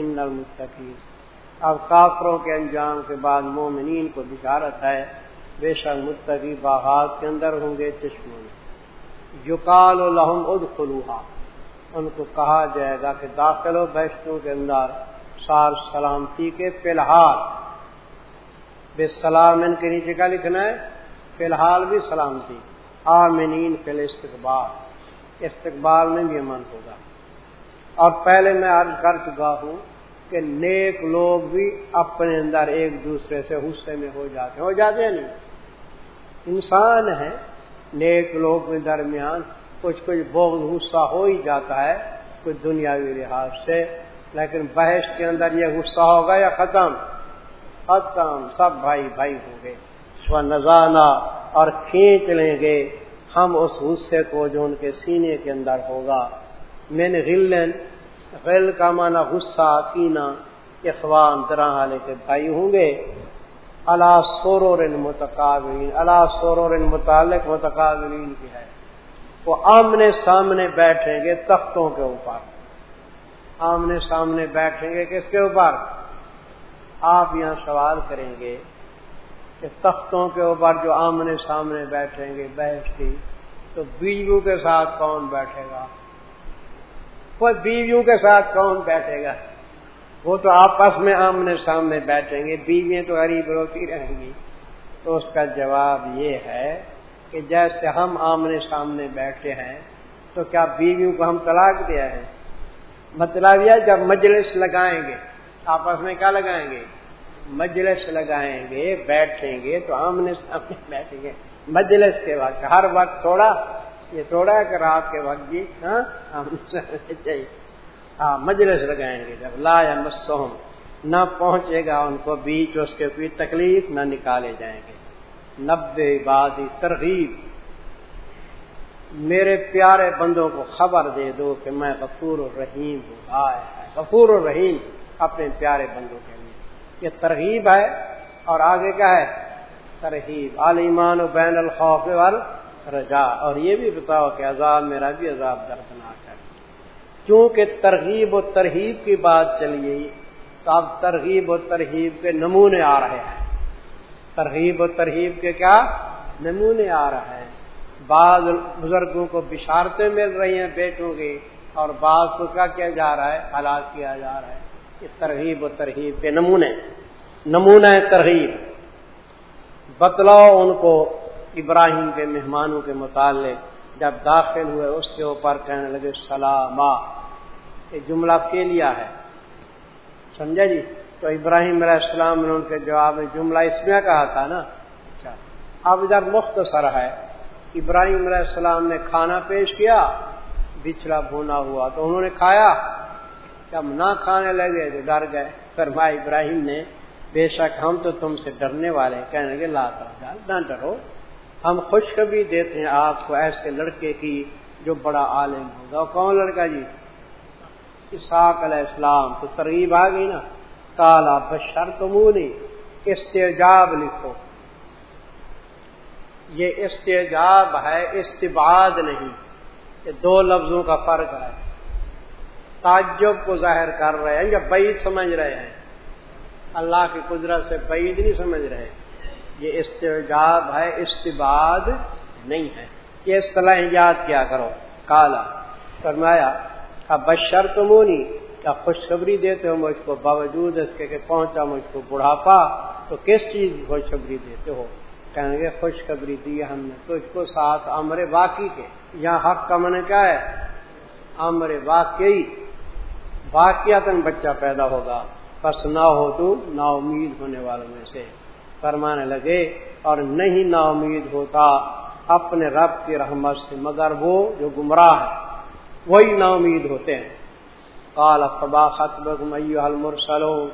ان المتقین۔ اب کافروں کے انجام کے بعد مومنین کو بشارت ہے، بے شک متقی باغات کے اندر ہوں گے چشموں یقال الحم اد ان کو کہا جائے گا کہ داخل و بحثوں کے اندر سار سلامتی کے فی الحال بے سلام ان کے نیچے کا لکھنا ہے؟ فی الحال بھی سلامتی۔ آمنین فی استقبال استقبال میں بھی امن ہوگا۔ اور پہلے میں عرض کر چکا ہوں کہ نیک لوگ بھی اپنے اندر ایک دوسرے سے غصے میں ہو جاتے ہو جاتے ہیں نہیں؟ انسان ہے، نیک لوگ کے درمیان کچھ کچھ بغض غصہ ہو ہی جاتا ہے کچھ دنیاوی لحاظ سے، لیکن بحث کے اندر یہ غصہ ہوگا یا ختم؟ ختم، سب بھائی بھائی ہوں گے سو نذانہ اور کھینچ لیں گے۔ ہم اس غصے کو جو ان کے سینے کے اندر ہوگا۔ میں نے غلن غل کا مانا غصہ کینا اخوان طرح والے کے بھائی ہوں گے۔ اللہ سورور متقابرین اللہ سورور متعلق متقابرین کی ہے وہ آمنے سامنے بیٹھیں گے تختوں کے اوپر۔ آمنے سامنے بیٹھیں گے کس کے اوپر؟ آپ یہاں سوال کریں گے کہ تختوں کے اوپر جو آمنے سامنے بیٹھیں گے بحث کی تو بیویوں کے ساتھ کون بیٹھے گا؟ وہ بیویوں کے ساتھ کون بیٹھے گا؟ وہ تو آپس میں آمنے سامنے بیٹھیں گے، بیویاں تو غریب روتی رہیں گی۔ تو اس کا جواب یہ ہے کہ جیسے ہم آمنے سامنے بیٹھے ہیں، تو کیا بیویوں کو ہم طلاق دیا ہے؟ مطلب یہ جب مجلس لگائیں گے، آپس میں کیا لگائیں گے؟ مجلس لگائیں گے، بیٹھیں گے تو آمنے سامنے بیٹھیں گے۔ مجلس کے وقت، ہر وقت تھوڑا یہ تھوڑا ہے کہ رات کے وقت جی ہاں؟ چاہیے ہاں مجلس لگائیں گے۔ جب لا یا مسوم نہ پہنچے گا ان کو بیچ، اس کے کوئی تکلیف نہ نکالے جائیں گے۔ نبے بادی ترغیب۔ میرے پیارے بندوں کو خبر دے دو کہ میں غفور الرحیم ہوں۔ غفور الرحیم اپنے پیارے بندوں کے لیے۔ یہ ترغیب ہے اور آگے کیا ہے؟ ترغیب۔ عالمان و بین الخوف رجا اور یہ بھی بتاؤ کہ عذاب میرا بھی عذاب دردناک ہے۔ کیونکہ ترغیب و ترغیب کی بات چلیے تو اب ترغیب و ترغیب کے نمونے آ رہے ہیں۔ ترغیب و ترغیب کے کیا؟ نمونے آ رہے ہیں۔ بعض بزرگوں کو بشارتیں مل رہی ہیں بیٹوں کی، اور بعض کو کیا کیا جا رہا ہے؟ ہلاک کیا جا رہا ہے۔ یہ ترغیب و ترغیب کے نمونے، نمونہ ترغیب۔ بتلاؤ ان کو ابراہیم کے مہمانوں کے متعلق جب داخل ہوئے، اس کے اوپر کہنے لگے سلام یہ جملہ کے لیا ہے۔ سمجھا جی؟ تو ابراہیم علیہ السلام نے ان کے جواب میں جملہ اس میں کہا تھا نا۔ اچھا۔ اب ادھر مختصر ہے، ابراہیم علیہ السلام نے کھانا پیش کیا، بچھڑا بھونا ہوا، تو انہوں نے کھایا۔ جب نہ کھانے لگے تو ڈر گئے۔ فرمایا ابراہیم نے، بے شک ہم تو تم سے ڈرنے والے کہنے لگے، لا کر نہ ڈرو۔ ہم خوشخبری دیتے ہیں آپ کو ایسے لڑکے کی جو بڑا عالم ہوگا۔ کون لڑکا جی؟ اسحاق علیہ السلام۔ تو ترغیب آ گئی نا۔ کالا بشر تو منہ نہیں استجاب لکھو۔ یہ استجاب ہے استباد نہیں۔ یہ دو لفظوں کا فرق ہے۔ تعجب کو ظاہر کر رہے ہیں یا بعید سمجھ رہے ہیں۔ اللہ کی قدرت سے بعید نہیں سمجھ رہے۔ ہیں یہ استجاب ہے، استباد نہیں ہے۔ یہ اصطلاح یاد کیا کرو۔ کالا فرمایا بشر تو مونی کیا خوشخبری دیتے ہو مجھ کو؟ باوجود اس کے کہ پہنچا مجھ کو بڑھاپا، تو کس چیز کی خوشخبری دیتے ہو؟ کہیں گے، خوشخبری دی ہم نے۔ تو اس کو ساتھ امر واقعی کے۔ یہاں حق کا من کیا ہے؟ امر واقعی۔ واقعات بچہ پیدا ہوگا۔ بس نہ ہو تو نا امید ہونے والوں میں سے۔ فرمانے لگے اور نہیں نا امید ہوتا اپنے رب کی رحمت سے، مگر وہ جو گمراہ ہے، وہی نا امید ہوتے ہیں۔ کال افبا خطب المرسلو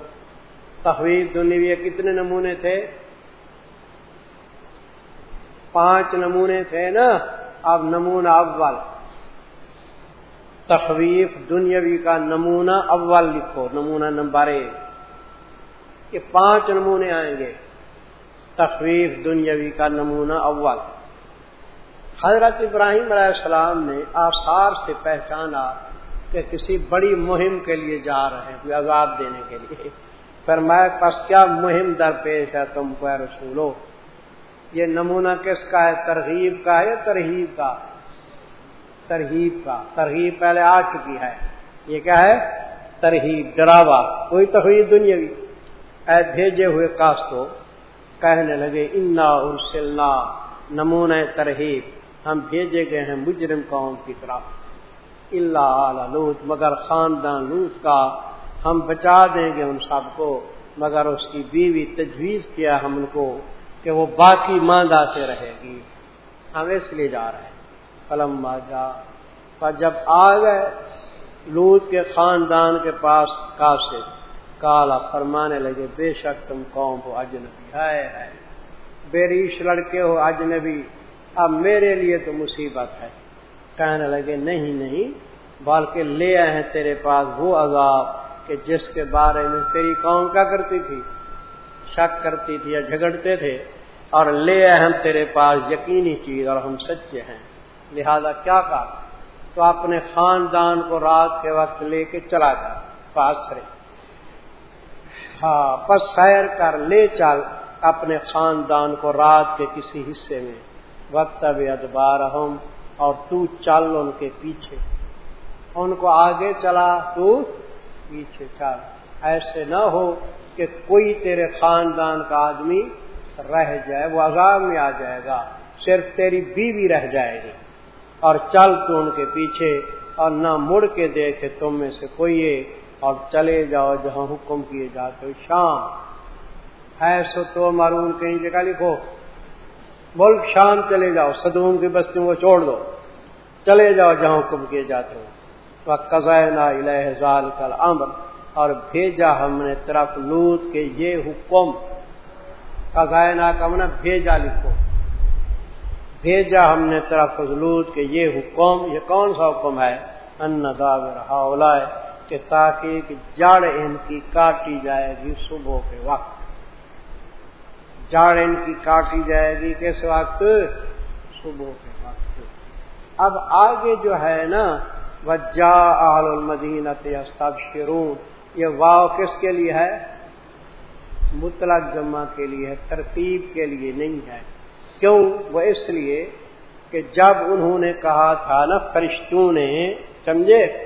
تحویل دنیا کتنے نمونے تھے؟ پانچ نمونے تھے نا؟ اب نمونہ اول۔ تخویف دنیاوی کا نمونہ اول لکھو، نمونہ نمبر ایک۔ یہ پانچ نمونے آئیں گے۔ تخویف دنیاوی کا نمونہ اول۔ حضرت ابراہیم علیہ السلام نے آثار سے پہچانا کہ کسی بڑی مہم کے لیے جا رہے ہیں، کوئی عذاب دینے کے لیے۔ پھر میں پس کیا مہم درپیش ہے تم کو رسولو؟ یہ نمونہ کس کا ہے؟ ترغیب کا ہے یا ترغیب کا؟ ترغیب کا۔ ترغیب پہلے آ چکی ہے۔ یہ کیا ہے؟ ترغیب ڈراوا کوئی تحریر دنیاوی۔ اے بھیجے ہوئے کاستو کہنے لگے، انا ارسلنا. نمونہ ترغیب ہم بھیجے گئے ہیں مجرم قوم کی طرف. اللہ لوت. مگر خاندان لوت کا ہم بچا دیں گے ان سب کو. مگر اس کی بیوی تجویز کیا ہم ان کو کہ وہ باقی ماندہ سے رہے گی. ہم اس لیے جا رہے ہیں. قلم جا پر جب آ گئے لوت کے خاندان کے پاس کاشف کالا فرمانے لگے، بے شک تم قوم ہو، اجنبی۔ ہے ہے بیریش لڑکے ہو، اجنبی۔ اب میرے لیے تو مصیبت ہے۔ کہنے لگے، نہیں نہیں۔ بلکہ لے آئے ہیں تیرے پاس وہ عذاب کہ جس کے بارے میں تیری قوم کیا کرتی تھی؟ شک کرتی تھی یا جھگڑتے تھے۔ اور لے آئے ہم تیرے پاس یقینی چیز اور ہم سچے ہیں۔ لہذا کیا کہا؟ تو اپنے خاندان کو رات کے وقت لے کے چلا جا پاس رہے ہاں پس سیر کر لے چل اپنے خاندان کو رات کے کسی حصے میں۔ وقت اب ادبار ہم اور تو چل ان کے پیچھے۔ ان کو آگے چلا، تو پیچھے چل۔ ایسے نہ ہو کہ کوئی تیرے خاندان کا آدمی رہ جائے، وہ عذاب میں آ جائے گا۔ صرف تیری بیوی رہ جائے گی۔ اور چل تو ان کے پیچھے، اور نہ مڑ کے دیکھے تم میں سے کوئی اور چلے جاؤ جہاں حکم کیے جاتے شام۔ ہے سو تو مارون کہیں جگہ لکھو۔ ملک شام چلے جاؤ۔ سدوم کی بستیوں کو چھوڑ دو۔ چلے جاؤ جہاں حکم کیے جاتے ہو۔ قزائنا الحضال کل امر اور بھیجا ہم نے طرف لوت کے یہ حکم۔ قزائنا کا من بھیجا لکھو۔ بھیجا ہم نے طرف لوت کے یہ حکم۔ یہ کون سا حکم ہے؟ ان رہا کہ تاکہ جڑ ان کی کاٹی جائے گی صبح کے وقت۔ جڑ ان کی کاٹی جائے گی کس وقت؟ صبح کے وقت۔ اب آگے جو ہے نا وجا آل المدینہ شرون یہ واؤ کس کے لیے ہے؟ مطلق جمع کے لیے ہے، ترتیب کے لیے نہیں ہے۔ کیوں؟ وہ اس لیے کہ جب انہوں نے کہا تھا نا، فرشتوں نے، سمجھے؟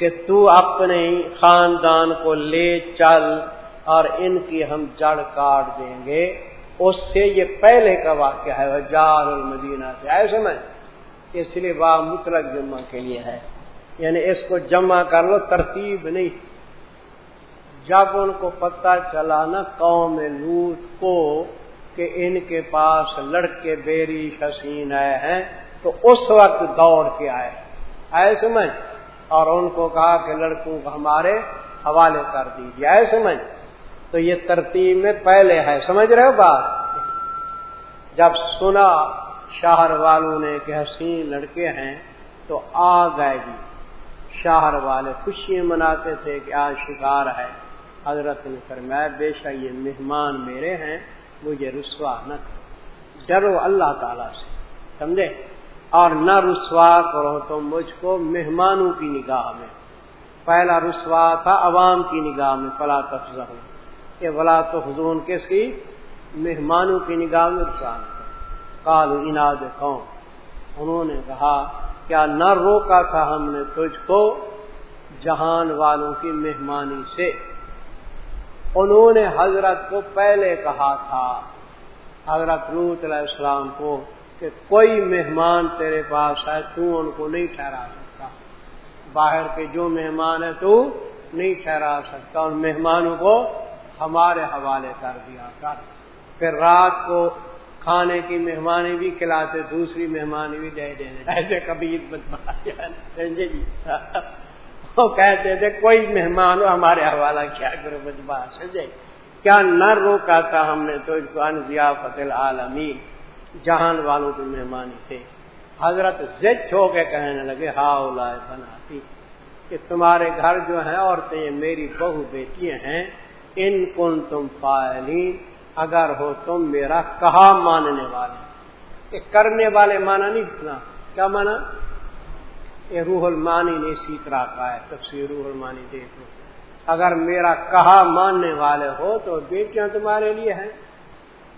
کہ تو اپنے خاندان کو لے چل اور ان کی ہم جڑ کاٹ دیں گے۔ اس سے یہ پہلے کا واقعہ ہے جار المدینہ سے۔ آئے سمجھ اس لیے با مطلق جمع کے لیے ہے۔ یعنی اس کو جمع کر لو، ترتیب نہیں۔ جب ان کو پتہ چلا نا قوم لوٹ کو کہ ان کے پاس لڑکے بیری حسین آئے ہیں، تو اس وقت دوڑ کے آئے۔ آئے سمجھ اور ان کو کہا کہ لڑکوں کو ہمارے حوالے کر دیجیے۔ آئے سمجھ؟ تو یہ ترتیب میں پہلے ہے۔ سمجھ رہے ہو بات؟ جب سنا شہر والوں نے کہ حسین لڑکے ہیں تو آ گئے جی۔ شہر والے خوشی مناتے تھے کہ آج شکار ہے۔ حضرت نے فرمایا، بے شک یہ مہمان میرے ہیں، مجھے رسوا نہ کرو۔ ڈرو اللہ تعالی سے۔ سمجھے؟ اور نہ رسوا کرو تو مجھ کو مہمانوں کی نگاہ میں۔ پہلا رسوا تھا عوام کی نگاہ میں، فلا تفظ یہ ولا تو حضون کس کی؟ مہمانوں کی نگاہ میں رسوا نہ کالو اناد قوم۔ انہوں نے کہا، کیا نہ روکا تھا ہم نے تجھ کو جہان والوں کی مہمانی سے؟ انہوں نے حضرت کو پہلے کہا تھا، حضرت روت علیہ السلام کو کہ کوئی مہمان تیرے پاس ہے، تو ان کو نہیں ٹھہرا سکتا۔ باہر کے جو مہمان ہے تو نہیں ٹھہرا سکتا۔ ان مہمانوں کو ہمارے حوالے کر دیا کر۔ پھر رات کو کھانے کی مہمانی بھی کھلاتے، دوسری مہمانی بھی دے دینے۔ ایسے کبھی جی؟ وہ کہتے تھے، کوئی مہمان ہو، ہمارے حوالہ کیا کرو بجبا سجے جی؟ کیا نہ روکا تھا ہم نے تو فتح عالمی جہان والوں کی مہمانی تھے۔ حضرت زچ ہو کے کہنے لگے ہا بناتی، کہ تمہارے گھر جو ہیں عورتیں، میری بہو بیٹیاں ہیں، ان کن تم فائلین اگر ہو تم میرا کہا ماننے والے۔ کہ کرنے والے مانا نہیں سنا کیا مانا یہ روح المانی نے اسی طرح کا ہے، تفسیر روح المانی دیکھ لو اگر میرا کہا ماننے والے ہو تو بیٹیاں تمہارے لیے ہیں۔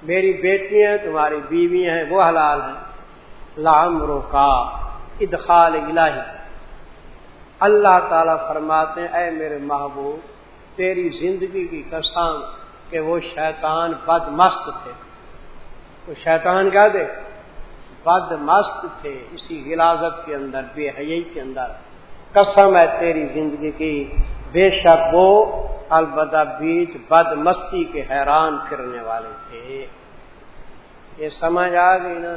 میری بیٹیاں، تمہاری بیوی ہیں، وہ حلال ہیں۔ لام روکا ادخال الہی۔ اللہ تعالی فرماتے ہیں، اے میرے محبوب، تیری زندگی کی قسم کہ وہ شیطان بد مست تھے۔ وہ شیطان کیا دے بد مست تھے، اسی غلازت کے اندر، بے حیائی کے اندر۔ قسم ہے تیری زندگی کی۔ بے شک وہ البتہ بیچ بد مستی کے حیران کرنے والے تھے۔ یہ سمجھ آ گئی نا؟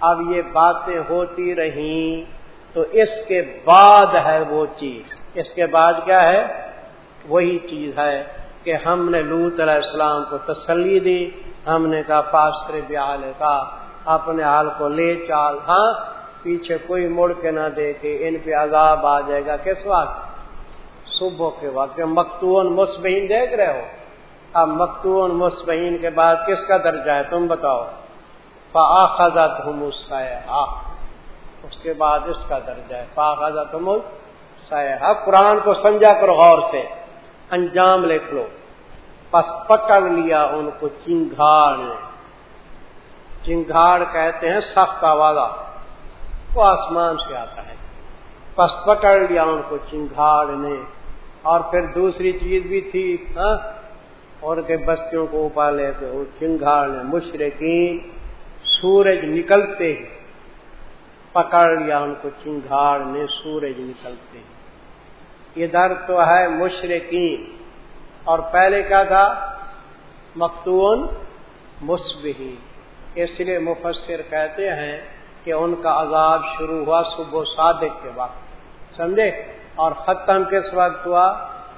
اب یہ باتیں ہوتی رہیں تو اس کے بعد ہے وہ چیز۔ اس کے بعد کیا ہے؟ وہی چیز ہے کہ ہم نے لوت علیہ السلام کو تسلی دی، ہم نے کہا، فاستر بیال کا، اپنے حال کو لے چال۔ ہاں پیچھے کوئی مڑ کے نہ دے کے ان پہ عذاب آ جائے گا۔ کس وقت؟ صبح کے وقت مکتون مسبین دیکھ رہے ہو۔ اب مکتون مسبین کے بعد کس کا درجہ ہے تم بتاؤ۔ فاخذت ہم اس کے بعد اس کا درجہ ہے۔ فاخذت ہم قرآن کو سمجھا کرو غور سے۔ انجام لکھ لو۔ پس پکڑ لیا ان کو چنگھاڑ نے۔ چنگھاڑ کہتے ہیں سخت آواز وہ آسمان سے آتا ہے۔ پس پکڑ لیا ان کو چنگھاڑ نے۔ اور پھر دوسری چیز بھی تھی ہاں؟ اور کے بستیوں کو اوپر لے کے وہ چنگھاڑ نے مشرقین سورج نکلتے ہی پکڑ لیا ان کو چنگھاڑ نے سورج نکلتے ہی ادھر تو ہے مشرقین۔ اور پہلے کیا تھا؟ مختون مسبہی اس لیے مفسر کہتے ہیں کہ ان کا عذاب شروع ہوا صبح صادق کے وقت۔ سمجھے؟ اور ختم کس وقت ہوا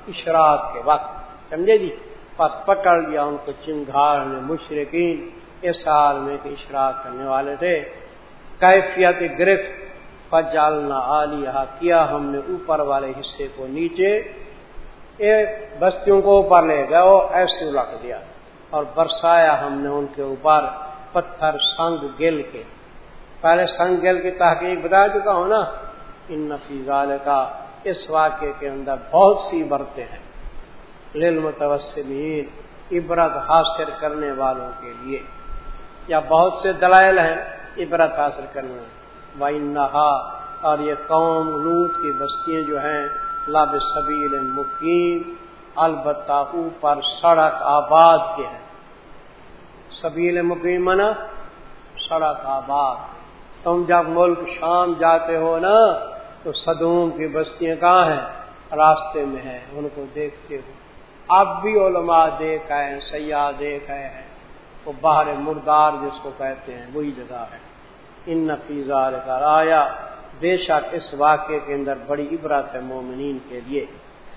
اشراق کے وقت۔ سمجھے جی؟ پس پکڑ لیا ان کو چنگھاڑ نے مشرقین۔ اس حال میں کہ اشراق کرنے والے تھے۔ کیفیت گرفت۔ فجالنا عالیہ کیا ہم نے اوپر والے حصے کو نیچے بستیوں کو اوپر لے گئے؟ وہ ایسے رکھ دیا۔ اور برسایا ہم نے ان کے اوپر پتھر سنگ گل کے۔ پہلے سنگ گل کی تحقیق بتا چکا ہوں نا۔ ان نفیز کا اس واقعے کے اندر بہت سی برتیں ہیں۔ للمتوسمین عبرت حاصل کرنے والوں کے لیے۔ یا بہت سے دلائل ہیں عبرت حاصل کرنے نہا اور یہ قوم لوت کی بستیاں جو ہیں لاب سبیل مقیم البتہ اوپر سڑک آباد کے ہیں۔ سبیل مقیم منا سڑک آباد۔ تم جب ملک شام جاتے ہو نا تو صدوم کی بستیاں کہاں ہیں؟ راستے میں ہیں، ان کو دیکھتے ہو اب بھی علماء دیکھ آئے ہیں، سیاح دیکھ آئے ہیں۔ وہ باہر مردار جس کو کہتے ہیں، وہی جگہ ہے۔ ان نفیزار کا آیا بے شک اس واقعے کے اندر بڑی عبرت ہے مومنین کے لیے۔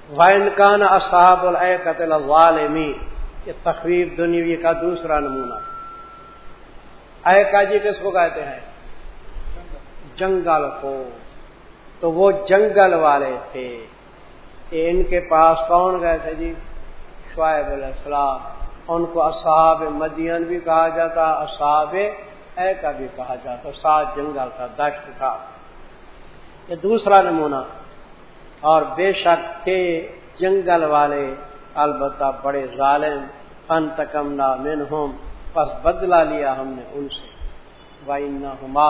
وائنکان اصحاب القتل والمی یہ تقریب دنیا کا دوسرا نمونہ اے کا جی کس کو کہتے ہیں؟ جنگل کو۔ تو وہ جنگل والے تھے۔ ان کے پاس کون گئے تھے جی؟ شعیب علیہ السلام۔ ان کو اصحاب مدین بھی کہا جاتا، اصحاب اے کا بھی کہا جاتا۔ سات جنگل کا دشت تھا۔ یہ دوسرا نمونہ۔ اور بے شک تھے جنگل والے البتہ بڑے ظالم ان تکم من ہوم بس بدلا لیا ہم نے ان سے۔ ہما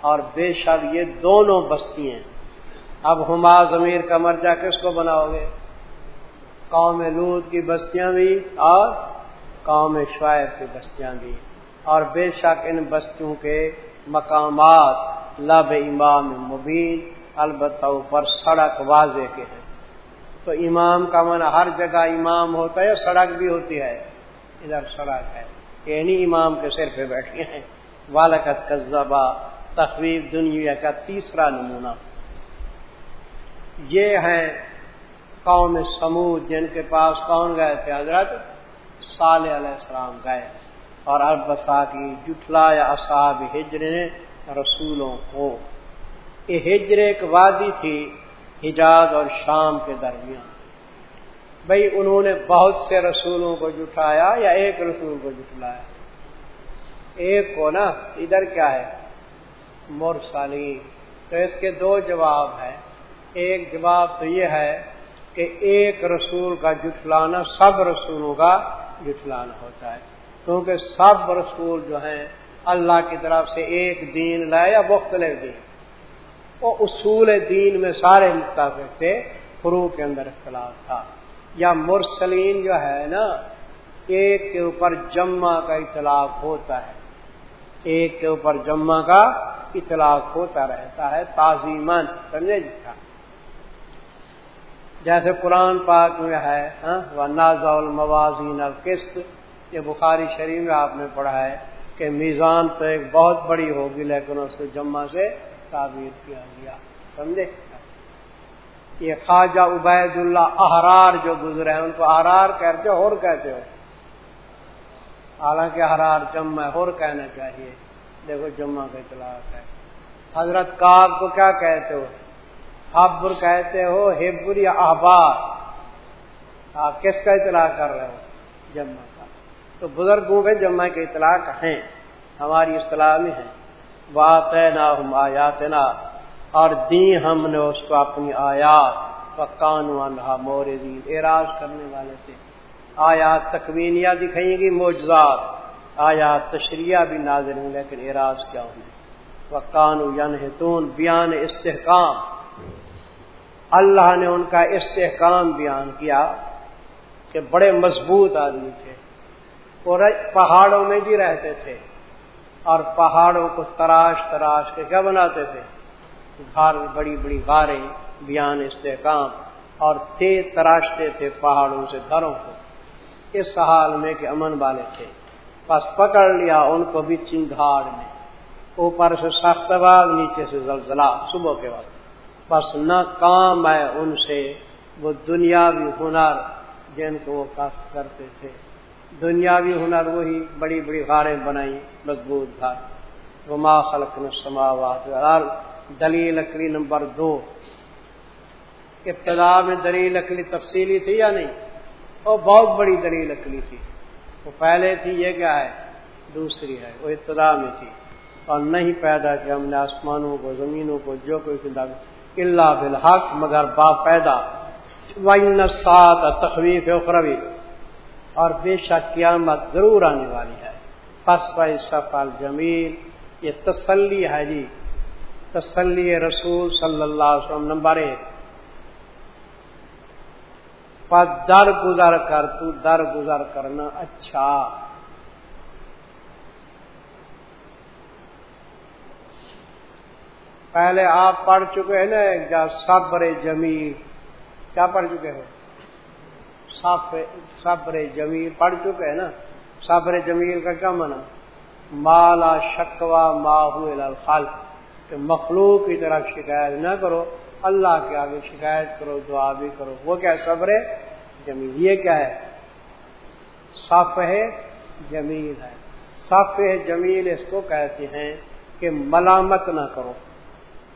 اور بے شک یہ دونوں بستی ہیں اب ہما ضمیر کا مرجع کس کو بناؤ گے؟ قوم لود کی بستیاں بھی اور قوم شعیب کی بستیاں بھی۔ اور بے شک ان بستیوں کے مقامات لب امام مبین البتہ اوپر سڑک واضح کے ہیں۔ تو امام کا من ہر جگہ امام ہوتا ہے سڑک بھی ہوتی ہے؟ ادھر سڑک ہے۔ یعنی امام کے سر پہ بیٹھے ہیں۔ والکت قزبہ تخویف دنیا کا تیسرا نمونہ۔ یہ ہے قوم سمود جن کے پاس کون گئے تھے؟ حضرت صالح علیہ السلام گئے اور البتا کی جٹلا یا اصاب ہجر رسولوں کو، یہ ہجر ایک وادی تھی حجاز اور شام کے درمیان۔ بھائی انہوں نے بہت سے رسولوں کو جٹایا یا ایک رسول کو جٹلایا ایک کو نا، ادھر کیا ہے؟ مرسلی تو اس کے دو جواب ہیں۔ ایک جواب تو یہ ہے کہ ایک رسول کا جٹلانا سب رسولوں کا جٹلانا ہوتا ہے۔ کیونکہ سب رسول جو ہیں، اللہ کی طرف سے ایک دین لائے یا مختلف دین۔ وہ اصول دین میں سارے متفق تھے فرو کے اندر اختلاف تھا۔ یا مرسلین جو ہے نا، ایک کے اوپر جمع کا اطلاق ہوتا ہے۔ ایک کے اوپر جمع کا اطلاق ہوتا رہتا ہے تعظیمن سمجھے جی؟ کا جیسے قرآن پاک میں ہے ہاں؟ نازا الموازین القسط۔ یہ بخاری شریف میں آپ نے پڑھا ہے کہ میزان تو ایک بہت بڑی ہوگی، لیکن اس کو جمع سے تعبیر کیا گیا۔ سمجھے؟ یہ خواجہ عبید اللہ احرار جو گزرے ہیں، ان کو احرار کہتے ہو اور کہتے ہو۔ حالانکہ احرار جمع ہے اور کہنا چاہیے۔ دیکھو، جمع کا اطلاع ہے۔ حضرت کاب کو کیا کہتے ہو؟ حبر کہتے ہو ہبر یا احبار آپ کس کا اطلاع کر رہے ہو؟ جمع کا۔ تو بزرگوں کے جمع کے اطلاع ہیں ہماری اصطلاح میں ہیں بات نہ ہم آیات اور دی ہم نے اس کو اپنی آیات۔ پکان مور اعراض کرنے والے تھے۔ آیات تکوینیا دکھائیں گی موجزات آیات تشریح بھی نازل ہوں، لیکن اعراض کیا ہوں وقان ینتون بیان استحکام۔ اللہ نے ان کا استحکام بیان کیا کہ بڑے مضبوط آدمی تھے اور پہاڑوں میں بھی رہتے تھے اور پہاڑوں کو تراش تراش کے کیا بناتے تھے؟ گھر بڑی بڑی غاریں، بیان استحکام اور تیز تراشتے تھے پہاڑوں سے گھروں کو۔ اس حال میں کہ امن والے تھے۔ بس پکڑ لیا ان کو بھی چنگھاڑ میں۔ اوپر سے سخت باغ نیچے سے زلزلہ، صبح کے وقت۔ بس نہ کام ہے ان سے، وہ دنیاوی ہنر جن کو وہ کاشت کرتے تھے۔ دنیاوی ہنر وہی بڑی بڑی غاریں بنائی، مضبوط گھر وما خلق سماوات دلیل لکڑی نمبر دو۔ ابتدا میں دلیل لکڑی تفصیلی تھی یا نہیں؟ وہ بہت بڑی دلیل لکڑی تھی۔ وہ پہلے تھی، یہ کیا ہے؟ دوسری ہے۔ وہ ابتدا میں تھی۔ اور نہیں پیدا کہ ہم نے آسمانوں کو، زمینوں کو، جو کوئی اللہ بالحق، مگر با پیدا سات تخویف اخروی۔ اور بے شک قیامت ضرور آنے والی ہے۔ سفل جمیل یہ تسلی ہے جی۔ تسلی رسول صلی اللہ علیہ وسلم، نمبر ایک۔ در گزر کر تو در گزر کرنا اچھا۔ پہلے آپ پڑھ چکے ہیں نا کیا صبر جمیل۔ کیا پڑھ چکے ہیں؟ صبر جمیل۔ پڑھ چکے ہیں نا۔ صبر جمیل کا کیا منع مالا شکوا ماحول کہ مخلوق کی طرف شکایت نہ کرو، اللہ کے آگے شکایت کرو، دعا بھی کرو۔ وہ کیا صبر جمیل۔ یہ کیا ہے؟ صف ہے جمیل ہے۔ صف جمیل اس کو کہتے ہیں کہ ملامت نہ کرو۔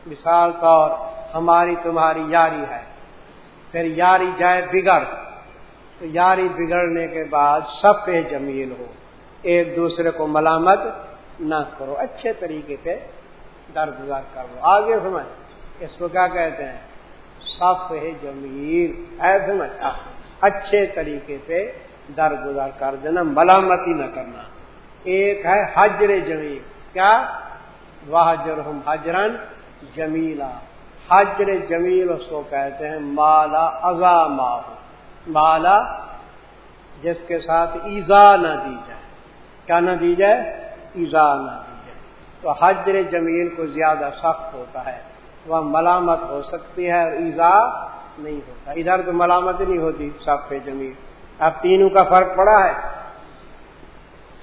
مثال طور ہماری تمہاری یاری ہے۔ پھر یاری جائے بگڑ۔ تو یاری بگڑنے کے بعد سب پہ جمیل ہو۔ ایک دوسرے کو ملامت نہ کرو۔ اچھے طریقے سے درگزار کر لو۔ آگے سمجھ اس کو کیا کہتے ہیں؟ سب ہے جمیل۔ ہے سمجھ اچھا۔ اچھے طریقے سے درگزار کر دینا، ملامتی نہ کرنا۔ ایک ہے حجر جمیل۔ کیا؟ وہ ہم حجرن جمیلا حجر جمیل اس کو کہتے ہیں، مالا ازا ماہ مالا جس کے ساتھ ایزا نہ دی جائے۔ کیا نہ دی جائے؟ ایزا نہ دی جائے۔ تو حجر جمیل کو زیادہ سخت ہوتا ہے۔ وہ ملامت ہو سکتی ہے اور ایزا نہیں ہوتا۔ ادھر تو ملامت نہیں ہوتی سب جمیل۔ اب تینوں کا فرق پڑا ہے۔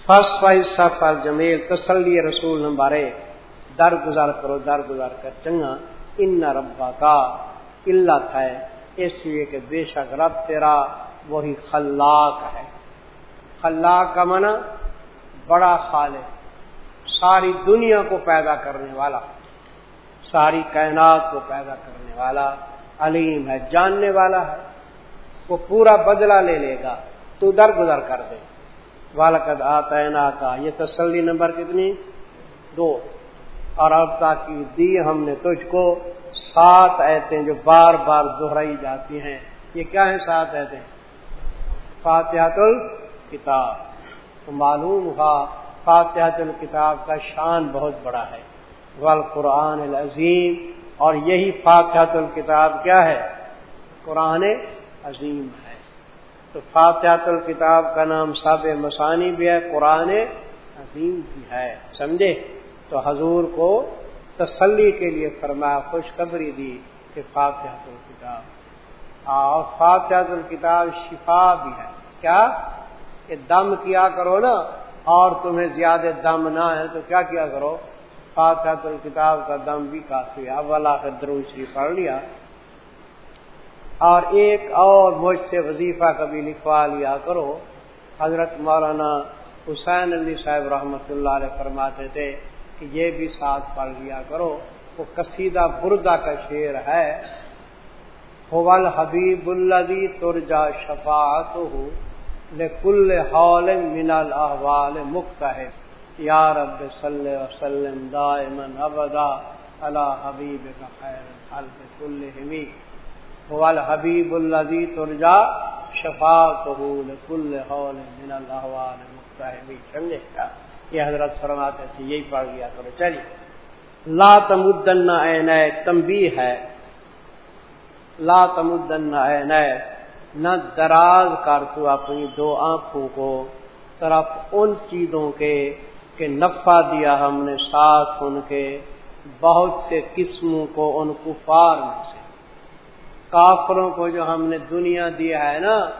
فرسٹ فائز سفر جمیل، تسلی رسول نمبر ایک۔ در گزار کرو در گزار کر، چنگا۔ ان ربا کا علت ہے اس لیے کہ بے شک رب تیرا وہی خلاق ہے۔ خلاق کا منع بڑا خالق، ساری دنیا کو پیدا کرنے والا، ساری کائنات کو پیدا کرنے والا، علیم ہے، جاننے والا ہے۔ وہ پورا بدلہ لے لے گا، تو در گزر کر دے۔ والد آتا کا یہ تسلی نمبر کتنی؟ دو۔ اور اب تاکہ دی ہم نے تجھ کو سات ایتیں جو بار بار دہرائی جاتی ہیں۔ یہ کیا ہیں سات ایتیں؟ فاتحت الکتاب تو معلوم ہوا فاتحت الکتاب کا شان بہت بڑا ہے۔ غل قرآن العظیم۔ اور یہی فاتحت الکتاب کیا ہے؟ قرآن عظیم ہے۔ تو فاتحت الکتاب کا نام سب مسانی بھی ہے، قرآن عظیم بھی ہے۔ سمجھے؟ تو حضور کو تسلی کے لیے فرمایا، خوشخبری دی کہ فاتحت الکتاب اور فاتحت الکتاب شفا بھی ہے۔ کیا؟ کہ دم کیا کرو نا، اور تمہیں زیادہ دم نہ ہے تو کیا کیا کرو؟ فاتحت الکتاب کا دم بھی کافی ہے۔ اولا دروشری پڑھ لیا۔ اور ایک اور مجھ سے وظیفہ کبھی لکھوا لیا کرو۔ حضرت مولانا حسین علی صاحب رحمۃ اللہ علیہ فرماتے تھے کہ یہ بھی ساتھ پڑھ لیا کرو۔ وہ کسیدہ بردہ کا شعر ہے۔ حول حبیب الدی ترجا شفاعت ہو کل ہال من الاحوال مکت ہے یا رب صلی وسلم دائمن ابدا اللہ حبیب کا خیر حلق کل حمی حول حبیب الدی ترجا شفاعت ہو کل ہال من الاحوال مکت ہے سمجھے؟ کیا یہ حضرت فرماتے تھے یہی پڑھ لیا کرو۔ چلیے۔ لا تمدن اے تمبی ہے۔ لا تمدن اے نہ دراز کر تو اپنی دو آنکھوں کو، طرف ان چیزوں کے کہ نفع دیا ہم نے، ساتھ ان کے بہت سے قسموں کو ان کفار میں سے۔ کافروں کو جو ہم نے دنیا دیا ہے نا،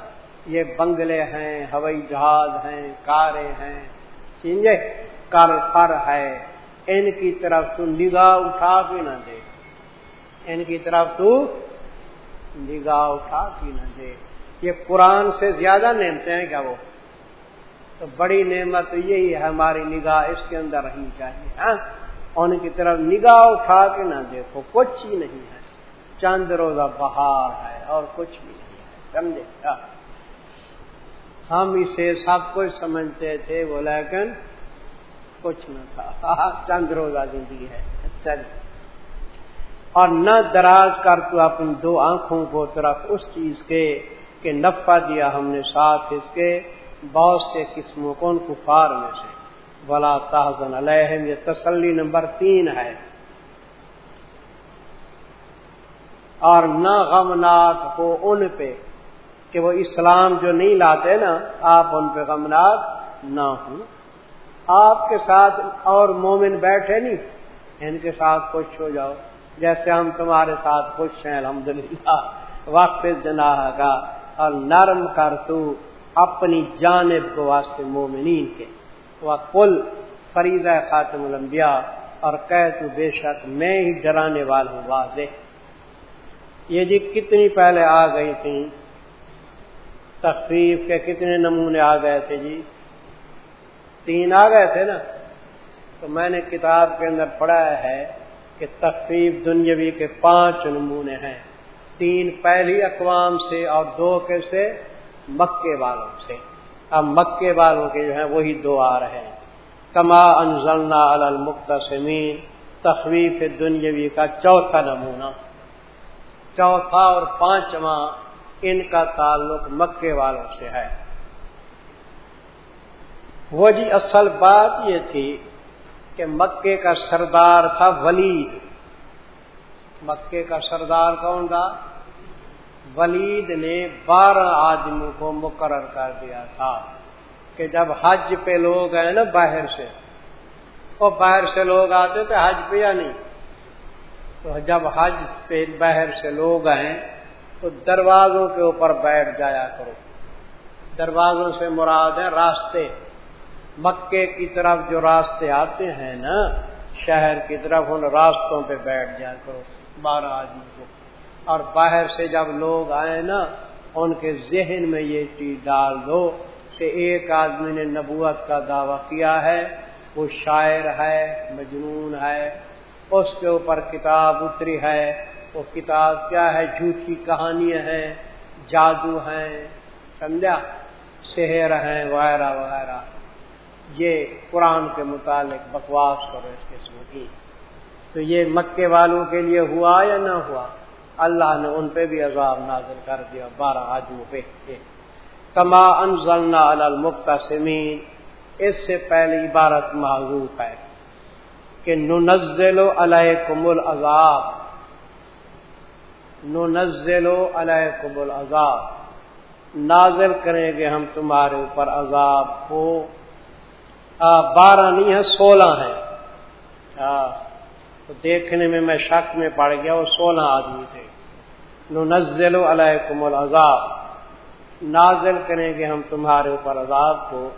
یہ بنگلے ہیں، ہوائی جہاز ہیں، کاریں ہیں سمجھے کر کر ہے۔ ان کی طرف تو نگاہ اٹھا بھی نہ دے۔ ان کی طرف تو نگاہ اٹھا بھی نہ دے۔ یہ قرآن سے زیادہ نعمتیں ہیں کیا وہ؟ تو بڑی نعمت یہی ہے، ہماری نگاہ اس کے اندر رہنی چاہیے ہاں؟ ان کی طرف نگاہ اٹھا کے نہ دیکھو، کچھ ہی نہیں ہے۔ چند روزہ بہار ہے اور کچھ بھی نہیں ہے، سمجھے؟ کیا ہم اسے سب کچھ سمجھتے تھے وہ لیکن کچھ نہ تھا۔ چند روزہ زندگی ہے۔ اچھا جی۔ اور نہ دراز کر تو اپنی دو آنکھوں کو طرف اس چیز کے کہ نفع دیا ہم نے ساتھ اس کے بہت سے قسموں کو ان کفار میں سے۔ بلا تحزن علیہم یہ تسلی نمبر تین ہے۔ اور نہ غمناک ہو ان پہ۔ کہ وہ اسلام جو نہیں لاتے نا، آپ ان پہ غمناک نہ ہوں۔ آپ کے ساتھ اور مومن بیٹھے نہیں، ان کے ساتھ خوش ہو جاؤ۔ جیسے ہم تمہارے ساتھ خوش ہیں، الحمدللہ۔ وقت جناح کا، اور نرم کر تو اپنی جانب کو واسطے مومنین کے۔ وہ کل فرید خاتم الانبیاء، اور کہ تو بے شک میں ہی ڈرانے والا ہوں واضح۔ یہ جی کتنی پہلے آ گئی تھیں تخفیف کے کتنے نمونے آ گئے تھے جی؟ تین آ گئے تھے نا؟ تو میں نے کتاب کے اندر پڑھایا ہے کہ تخفیف دنیاوی کے پانچ نمونے ہیں۔ تین پہلی اقوام سے اور دو کے سے مکے والوں سے۔ اب مکے والوں کے جو ہیں وہی دو آ رہے ہیں۔ کما انزلنا المختصمین تخویف دنیاوی کا چوتھا نمونہ۔ چوتھا اور پانچواں ان کا تعلق مکے والوں سے ہے۔ وہ جی اصل بات یہ تھی کہ مکے کا سردار تھا ولید۔ مکے کا سردار کون تھا؟ ولید نے بارہ آدمیوں کو مقرر کر دیا تھا کہ جب حج پہ لوگ ہیں نا باہر سے، وہ باہر سے لوگ آتے تھے حج پہ یا نہیں؟ تو جب حج پہ باہر سے لوگ آئے تو دروازوں کے اوپر بیٹھ جایا کرو۔ دروازوں سے مراد ہے راستے۔ مکے کی طرف جو راستے آتے ہیں نا، شہر کی طرف، ان راستوں پہ بیٹھ جایا کرو۔ بارہ آدمی کو۔ اور باہر سے جب لوگ آئے نا، ان کے ذہن میں یہ چیز ڈال دو کہ ایک آدمی نے نبوت کا دعویٰ کیا ہے، وہ شاعر ہے، مجنون ہے، اس کے اوپر کتاب اتری ہے وہ کتاب کیا ہے؟ جھوٹی کہانیاں ہیں، جادو ہیں، سمجھا؟ شہر ہیں، وغیرہ وغیرہ۔ یہ قرآن کے متعلق بکواس کرو اس قسم کی۔ تو یہ مکے والوں کے لیے ہوا یا نہ ہوا؟ اللہ نے ان پہ بھی عذاب نازل کر دیا، بارہ آدمیوں پہ۔ کما انزلنا المکتا سمین اس سے پہلی عبارت معروف ہے کہ ننزل علیکم العذاب۔ ننزل علیکم العذاب۔ نازل کریں گے ہم تمہارے اوپر عذاب۔ کو بارہ نہیں ہے، سولہ ہے تو دیکھنے میں میں شک میں پڑ گیا، وہ سولہ آدمی تھے۔ ننزل علیکم العذاب۔ نازل کریں گے ہم تمہارے اوپر عذاب کو،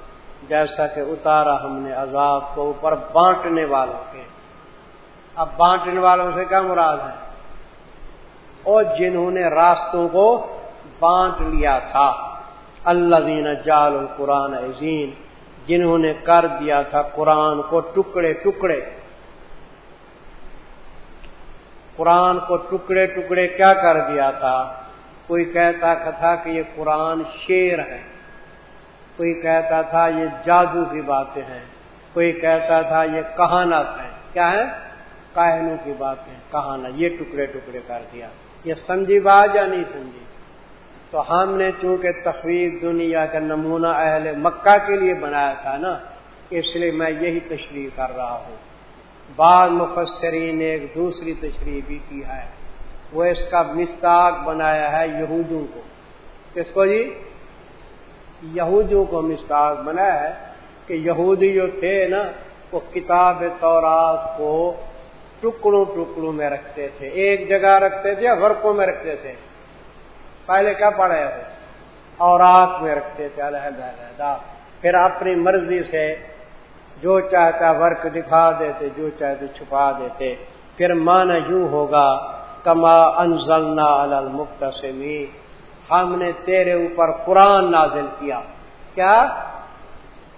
جیسا کہ اتارا ہم نے عذاب کو اوپر بانٹنے والوں کے۔ اب بانٹنے والوں سے کیا مراد ہے؟ اور جنہوں نے راستوں کو بانٹ لیا تھا۔ اللہ دین جال القرآن عظیم، جنہوں نے کر دیا تھا قرآن کو ٹکڑے ٹکڑے۔ قرآن کو ٹکڑے ٹکڑے کیا کر دیا تھا؟ کوئی کہتا تھا کہ یہ قرآن شیر ہے، کوئی کہتا تھا یہ جادو کی باتیں ہیں، کوئی کہتا تھا یہ کہانت ہے۔ کیا ہے؟ کاہنوں کی باتیں کہانا یہ ٹکڑے ٹکڑے کر دیا۔ یہ سمجھی بات یا نہیں سمجھی؟ تو ہم نے چونکہ تفریح دنیا کا نمونہ اہل مکہ کے لیے بنایا تھا نا، اس لیے میں یہی تشریح کر رہا ہوں۔ بعض مفسرین نے ایک دوسری تشریح بھی کی ہے۔ وہ اس کا مستاق بنایا ہے یہودوں کو۔ کس کو جی؟ یہودیوں کو مستاق بنایا ہے کہ یہودی جو تھے نا، وہ کتاب تورات کو ٹکڑوں ٹکڑوں میں رکھتے تھے، ایک جگہ رکھتے تھے ورقوں میں رکھتے تھے۔ پہلے کیا پڑھے ہو اور آگ میں رکھتے تھے علیحدہ علیحدہ پھر اپنی مرضی سے جو چاہتا ورک دکھا دیتے، جو چاہتے چھپا دیتے۔ پھر مانا یوں ہوگا، کما انزلنا المکت ہم نے تیرے اوپر قرآن نازل کیا۔ کیا؟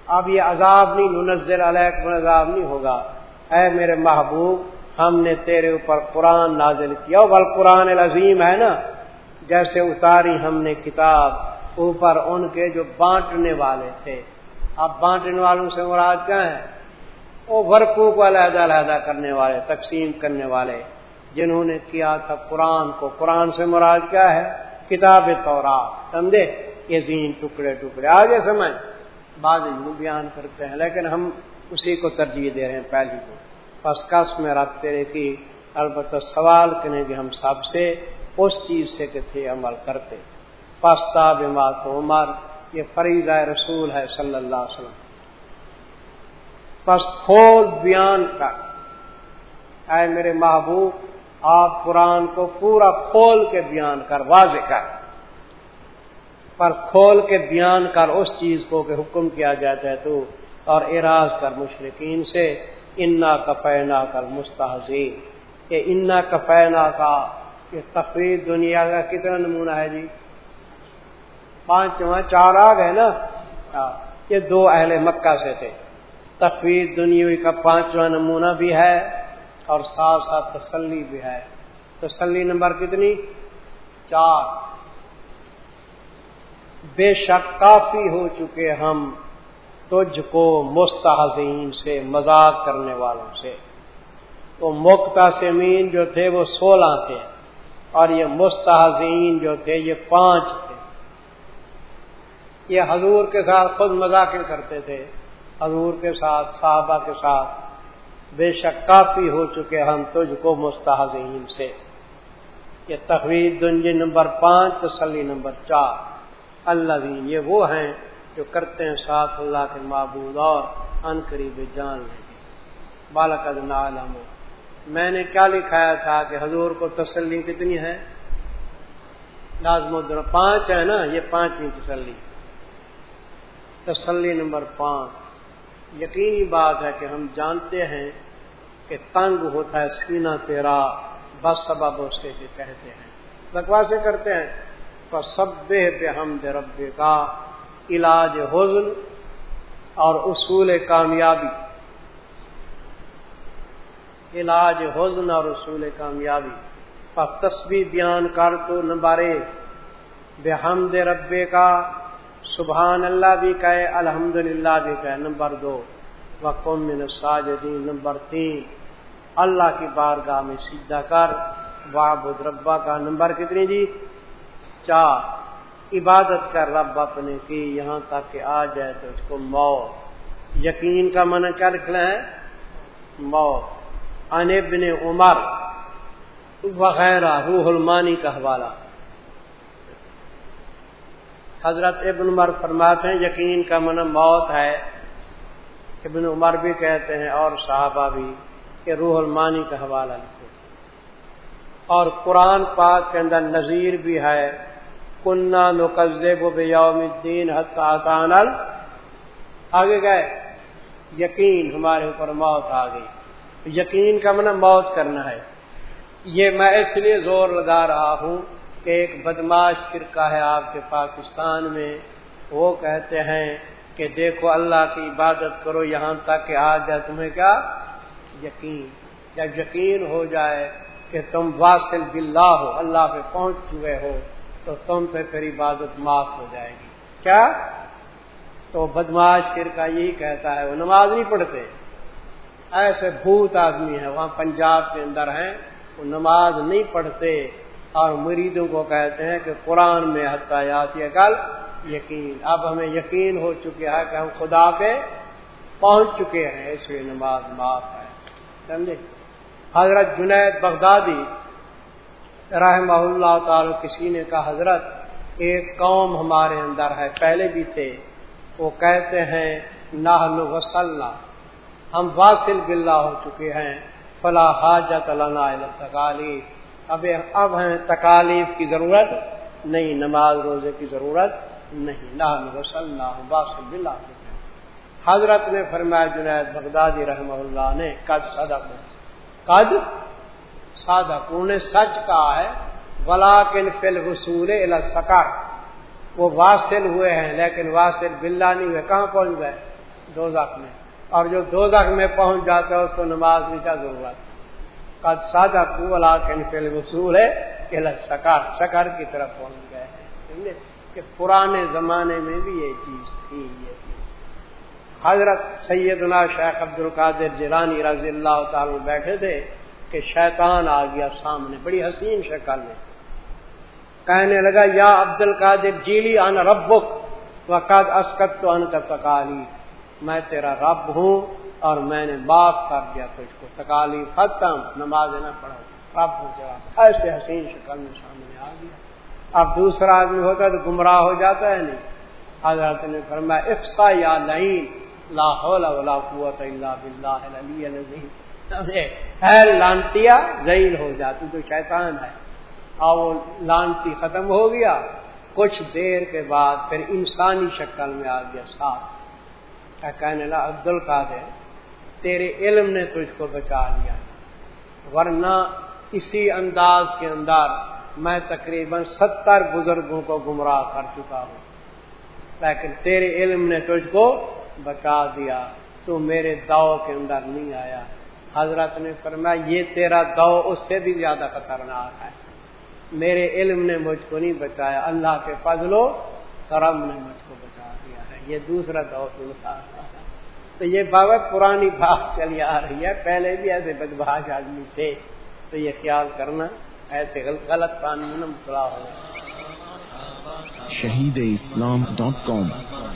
اب یہ عذاب نہیں، منزل علیہ عذاب نہیں ہوگا۔ اے میرے محبوب ہم نے تیرے اوپر قرآن نازل کیا۔ بل قرآن العظیم ہے نا؟ جیسے اتاری ہم نے کتاب اوپر ان کے جو بانٹنے والے تھے۔ اب بانٹنے والوں سے مراد کیا ہے؟ وہ ورکوں کو علیحدہ علیحدہ کرنے والے، تقسیم کرنے والے۔ جنہوں نے کیا تھا قرآن کو۔ قرآن سے مراد کیا ہے؟ کتاب تورا سمجھے؟ یہ زین ٹکڑے ٹکڑے۔ آگے سمجھ۔ بعض یوں بیان کرتے ہیں، لیکن ہم اسی کو ترجیح دے رہے ہیں پہلی کو۔ پس کس میں رکھتے رہتی البتہ سوال کریں گے ہم سب سے اس چیز سے کہ تھے عمل کرتے۔ پستا بات عمر، یہ فرید رسول ہے صلی اللہ علیہ وسلم۔ پس کھول بیان کر اے میرے محبوب، آپ قرآن کو پورا کھول کے بیان کر، واضح کر۔ پر کھول کے بیان کر، اس چیز کو کہ حکم کیا جاتا ہے تو، اور اراض کر مشرقین سے۔ انا کفینا کر مستحزین یہ انا کفینا کا یہ تفریح دنیا کا کتنا نمونہ ہے جی؟ پانچواں چار آگ ہے نا؟ ہاں، یہ دو اہل مکہ سے تھے۔ تفریح دنیا کا پانچواں نمونہ بھی ہے اور ساتھ ساتھ تسلی بھی ہے۔ تسلی نمبر کتنی؟ چار۔ بے شک کافی ہو چکے ہم۔ تجھ کو مستحزین سے مذاق کرنے والوں سے۔ تو مکتا سمین جو تھے وہ سولہ تھے اور یہ مستحزین جو تھے یہ پانچ تھے۔ یہ حضور کے ساتھ خود مذاکر کرتے تھے۔ حضور کے ساتھ، صحابہ کے ساتھ۔ بے شک کافی ہو چکے ہم تجھ کو مستحزین سے۔ یہ تحویر دنجی نمبر پانچ تسلی نمبر چار۔ اللہ دین یہ وہ ہیں جو کرتے ہیں ساتھ اللہ کے معبود اور ان قریب جان لیں۔ بالک عالم میں نے کیا لکھایا تھا کہ حضور کو تسلی کتنی ہے؟ لازم پانچ ہے نا، یہ پانچویں تسلی۔ تسلی نمبر پانچ۔ یقینی بات ہے کہ ہم جانتے ہیں کہ تنگ ہوتا ہے سینہ تیرا، بس سبب اس کے کہتے ہیں۔ بکوا سے کرتے ہیں۔ تو سب بے ہم رب کا علاج حزن اور اصول کامیابی۔ علاج حزن اور اصول کامیابی۔ پر تصویر بیان کر تو نمبر ایک ربے کا سبحان اللہ بھی کہے الحمد للہ بھی کہے۔ نمبر دو۔ وقم من ساجدین نمبر تین۔ اللہ کی بارگاہ میں سیدھا کر۔ بابود ربا کا نمبر کتنی جی؟ چار۔ عبادت کر رب اپنے کی، یہاں تک کہ آ جائے تو اس کو موت۔ یقین کا من کیا لکھنا ہے موت۔ ابن عمر وغیرہ، روح المانی کا حوالہ۔ حضرت ابن عمر فرماتے ہیں، یقین کا من موت ہے۔ ابن عمر بھی کہتے ہیں اور صحابہ بھی کہ روح المانی کا حوالہ لکھو اور قرآن پاک کے اندر نظیر بھی ہے۔ کنہ نقزب و بیوم الدین حتان آگے گئے. یقین ہمارے اوپر موت آ گئی. یقین کا من موت کرنا ہے. یہ میں اس لیے زور لگا رہا ہوں کہ ایک بدماش فرقہ ہے آپ کے پاکستان میں. وہ کہتے ہیں کہ دیکھو اللہ کی عبادت کرو، یہاں تک کہ آ جائے تمہیں کیا؟ یقین. جب یقین ہو جائے کہ تم واصل باللہ ہو، اللہ پہ پہنچ چکے ہو تو تم پہ پھر عبادت معاف ہو جائے گی۔ کیا؟ تو بدماش فرقہ یہی کہتا ہے، وہ نماز نہیں پڑھتے۔ ایسے بھوت آدمی ہیں، وہاں پنجاب کے اندر ہیں، وہ نماز نہیں پڑھتے۔ اور مریدوں کو کہتے ہیں کہ قرآن میں حتیات یہ کل یقین۔ اب ہمیں یقین ہو چکے ہے کہ ہم خدا پہ پہنچ چکے ہیں، اس لیے نماز معاف ہے۔ سمجھے؟ حضرت جنید بغدادی رحمہ اللہ تعالی، کسی نے کہا، حضرت، ایک قوم ہمارے اندر ہے، پہلے بھی تھے۔ وہ کہتے ہیں ناہل وسلہ ہم واصل باللہ ہو چکے ہیں۔ فلا حاجت تکالیف اب اب ہیں تکالیف کی ضرورت نہیں، نماز روزے کی ضرورت نہیں۔ ناہل وسلہ واصل باللہ حضرت نے فرمایا، جنید بغدادی رحمہ اللہ نے، قد صدق قد؟ صادق انہوں نے سچ کہا ہے ولاکن فل وصول سکر وہ واصل ہوئے ہیں، لیکن واصل بلا نہیں ہوئے۔ کہاں پہنچ گئے؟ دو میں۔ اور جو دو میں پہنچ جاتا ہے، اس کو نماز کی کیا ضرورت؟ قد سادہ کو ولاکن فل وصول ہے سکر کی طرف پہنچ گئے ہیں۔ کہ پرانے زمانے میں بھی یہ چیز تھی، یہ حضرت سیدنا شیخ عبد القادر جیلانی رضی اللہ تعالی بیٹھے تھے۔ کہ شیطان آ گیا سامنے، بڑی حسین شکل میں کہنے لگا، یا عبد القادر جیلی ان ربک وقت اسکت تو ان کا تکالی میں تیرا رب ہوں اور میں نے معاف کر دیا تجھ کو۔ تکالی ختم نماز نہ پڑھو۔ رب ہو جواب ایسے حسین شکل میں سامنے آ گیا۔ اب دوسرا آدمی ہوتا تو گمراہ ہو جاتا ہے نہیں۔ حضرت نے فرمایا افسا یا لائن لا حول ولا قوت الا باللہ العلی العظیم۔ ہے لانتیا ذیل ہو جاتی، تو شیطان ہے۔ اور وہ لانتی ختم ہو گیا۔ کچھ دیر کے بعد پھر انسانی شکل میں آ گیا صاف کیا کہنے لگا؟ عبد القادر تیرے علم نے تجھ کو بچا لیا۔ ورنہ اسی انداز کے اندر میں تقریباً ستر بزرگوں کو گمراہ کر چکا ہوں۔ لیکن تیرے علم نے تجھ کو بچا دیا۔ تو میرے داؤ کے اندر نہیں آیا۔ حضرت نے فرمایا، یہ تیرا دو، اس سے بھی زیادہ خطرناک ہے۔ میرے علم نے مجھ کو نہیں بچایا، اللہ کے فضل و کرم نے مجھ کو بچا دیا ہے۔ یہ دوسرا دو تو یہ بابا پرانی بات چلی آ رہی ہے۔ پہلے بھی ایسے بدباش آدمی تھے۔ تو یہ خیال کرنا، ایسے غلط قانون مبتلا ہو۔ شہید اسلام ڈاٹ کام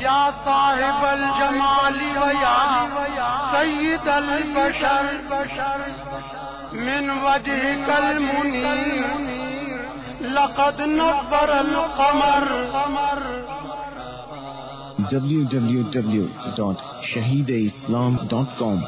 یا صاحب الجمال ویا سید البشر من وجهك المنير لقد نبر القمر۔ www.shahideislam.com